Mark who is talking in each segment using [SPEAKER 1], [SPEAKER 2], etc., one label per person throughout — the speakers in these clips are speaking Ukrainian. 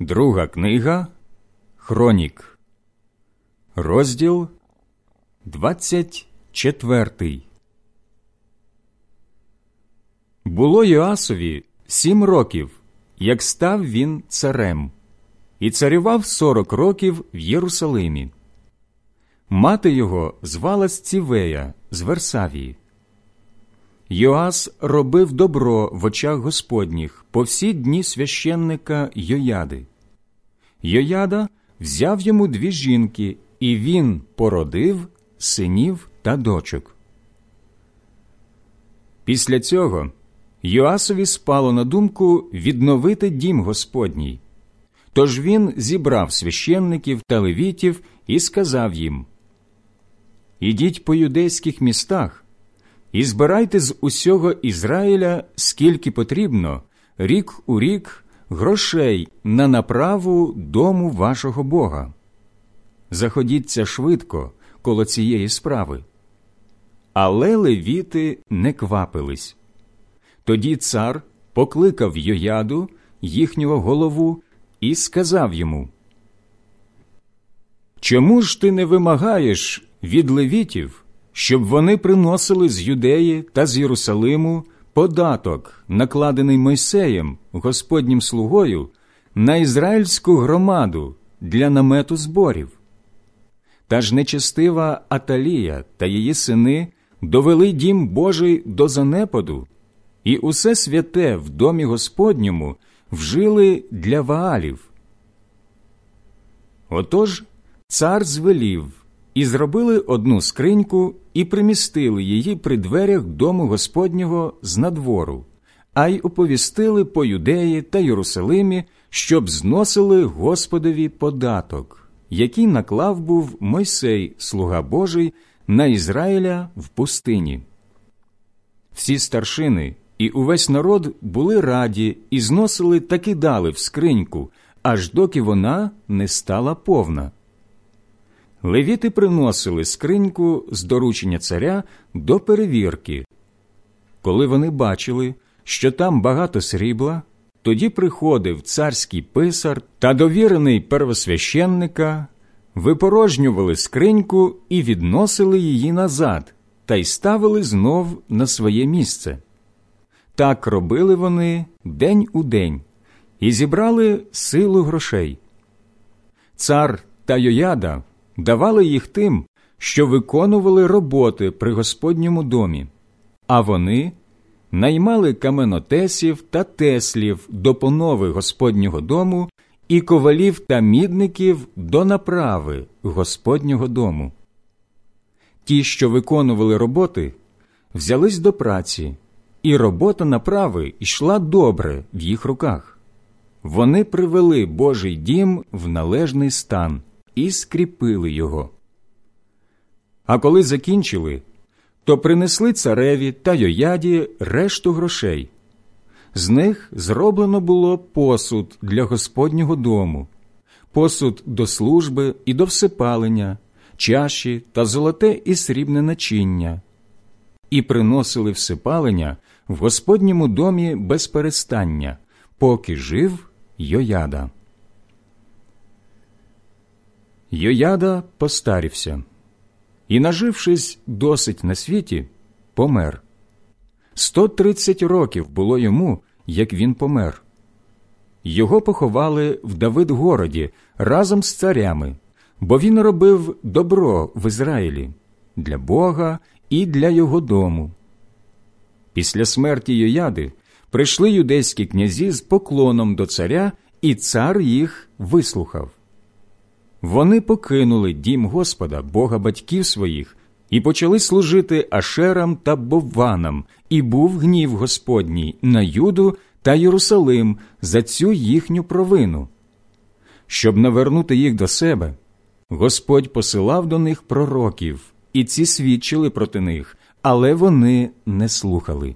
[SPEAKER 1] Друга книга Хронік, розділ 24 Було Йоасові сім років, як став він царем, і царював сорок років в Єрусалимі. Мати його звалась Цівея з Версавії. Йоас робив добро в очах Господніх по всі дні священника Йояди. Йояда взяв йому дві жінки, і він породив синів та дочок. Після цього Йоасові спало на думку відновити дім Господній. Тож він зібрав священників та левітів і сказав їм Ідіть по юдейських містах і збирайте з усього Ізраїля скільки потрібно, рік у рік грошей на направу дому вашого Бога. Заходіться швидко коло цієї справи. Але левіти не квапились. Тоді цар покликав Йояду, їхнього голову, і сказав йому Чому ж ти не вимагаєш від левітів, щоб вони приносили з Юдеї та з Єрусалиму податок, накладений Мойсеєм, Господнім слугою, на ізраїльську громаду для намету зборів? Та ж нечестива Аталія та її сини довели дім Божий до занепаду, і усе святе в домі Господньому вжили для ваалів. Отож цар звелів і зробили одну скриньку і примістили її при дверях дому Господнього з надвору, а й оповістили по Юдеї та Єрусалимі, щоб зносили Господові податок, який наклав був Мойсей, слуга Божий, на Ізраїля в пустині. Всі старшини і увесь народ були раді і зносили та кидали в скриньку, аж доки вона не стала повна. Левіти приносили скриньку з доручення царя до перевірки. Коли вони бачили, що там багато срібла, тоді приходив царський писар та довірений первосвященника, випорожнювали скриньку і відносили її назад, та й ставили знов на своє місце. Так робили вони день у день і зібрали силу грошей. Цар та Йояда давали їх тим, що виконували роботи при Господньому домі, а вони наймали каменотесів та теслів до понови Господнього дому і ковалів та мідників до направи Господнього дому. Ті, що виконували роботи, взялись до праці, і робота направи йшла добре в їх руках. Вони привели Божий дім в належний стан і скріпили його. А коли закінчили, то принесли цареві та Йояді решту грошей. З них зроблено було посуд для Господнього дому, посуд до служби і до всепалення, чаші та золоте і срібне начиння, і приносили всепалення в Господньому домі без перестання, поки жив Йояда. Йояда постарівся і, нажившись досить на світі, помер. Сто тридцять років було йому, як він помер. Його поховали в Давидгороді разом з царями, бо він робив добро в Ізраїлі для Бога і для його дому. Після смерті Йояди прийшли юдейські князі з поклоном до царя, і цар їх вислухав. Вони покинули дім Господа, Бога батьків своїх, і почали служити Ашерам та Бовванам, і був гнів Господній на Юду та Єрусалим за цю їхню провину. Щоб навернути їх до себе, Господь посилав до них пророків, і ці свідчили проти них, але вони не слухали.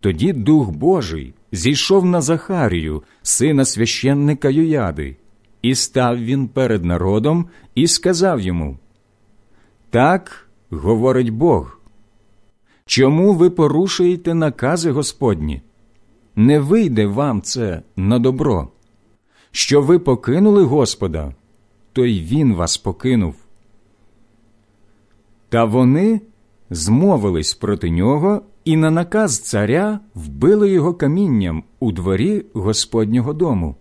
[SPEAKER 1] Тоді Дух Божий зійшов на Захарію, сина священника Йояди, і став він перед народом і сказав йому Так говорить Бог. Чому ви порушуєте накази Господні? Не вийде вам це на добро. що ви покинули Господа, то й Він вас покинув. Та вони змовились проти нього і на наказ царя вбили його камінням у дворі Господнього дому.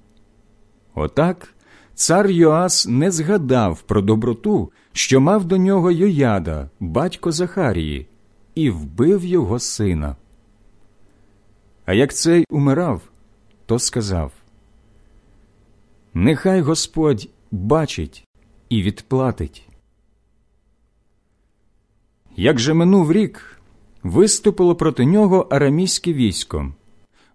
[SPEAKER 1] Отак цар Йоас не згадав про доброту, що мав до нього Йояда, батько Захарії, і вбив його сина. А як цей умирав, то сказав Нехай Господь бачить і відплатить. Як же минув рік, виступило проти нього арамійське військо.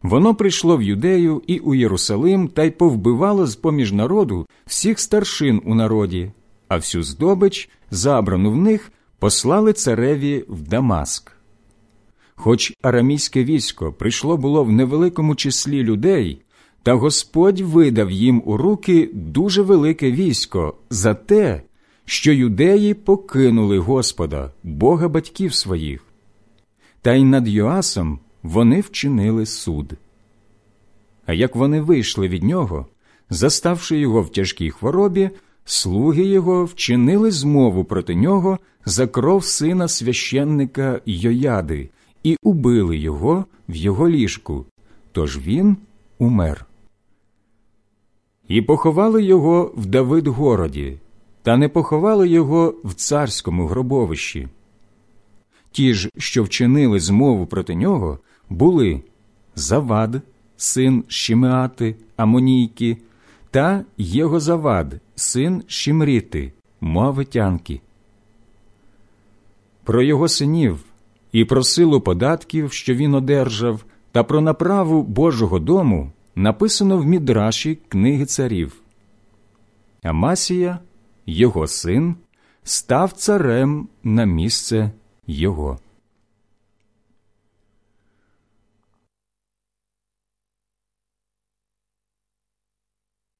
[SPEAKER 1] Воно прийшло в Юдею і у Єрусалим та й повбивало з поміж народу всіх старшин у народі, а всю здобич, забрану в них, послали цареві в Дамаск. Хоч арамійське військо прийшло було в невеликому числі людей, та Господь видав їм у руки дуже велике військо за те, що юдеї покинули Господа, Бога батьків своїх, та й над Йоасом вони вчинили суд. А як вони вийшли від нього, заставши його в тяжкій хворобі, слуги його вчинили змову проти нього за кров сина священника Йояди і убили його в його ліжку, тож він умер. І поховали його в Давидгороді, та не поховали його в царському гробовищі. Ті ж, що вчинили змову проти нього, були Завад, син Шімеати, Амонійки, та Єгозавад, син Шімріти, Моавитянки. Про його синів і про силу податків, що він одержав, та про направу Божого дому написано в Мідраші книги царів. Амасія, його син, став царем на місце його.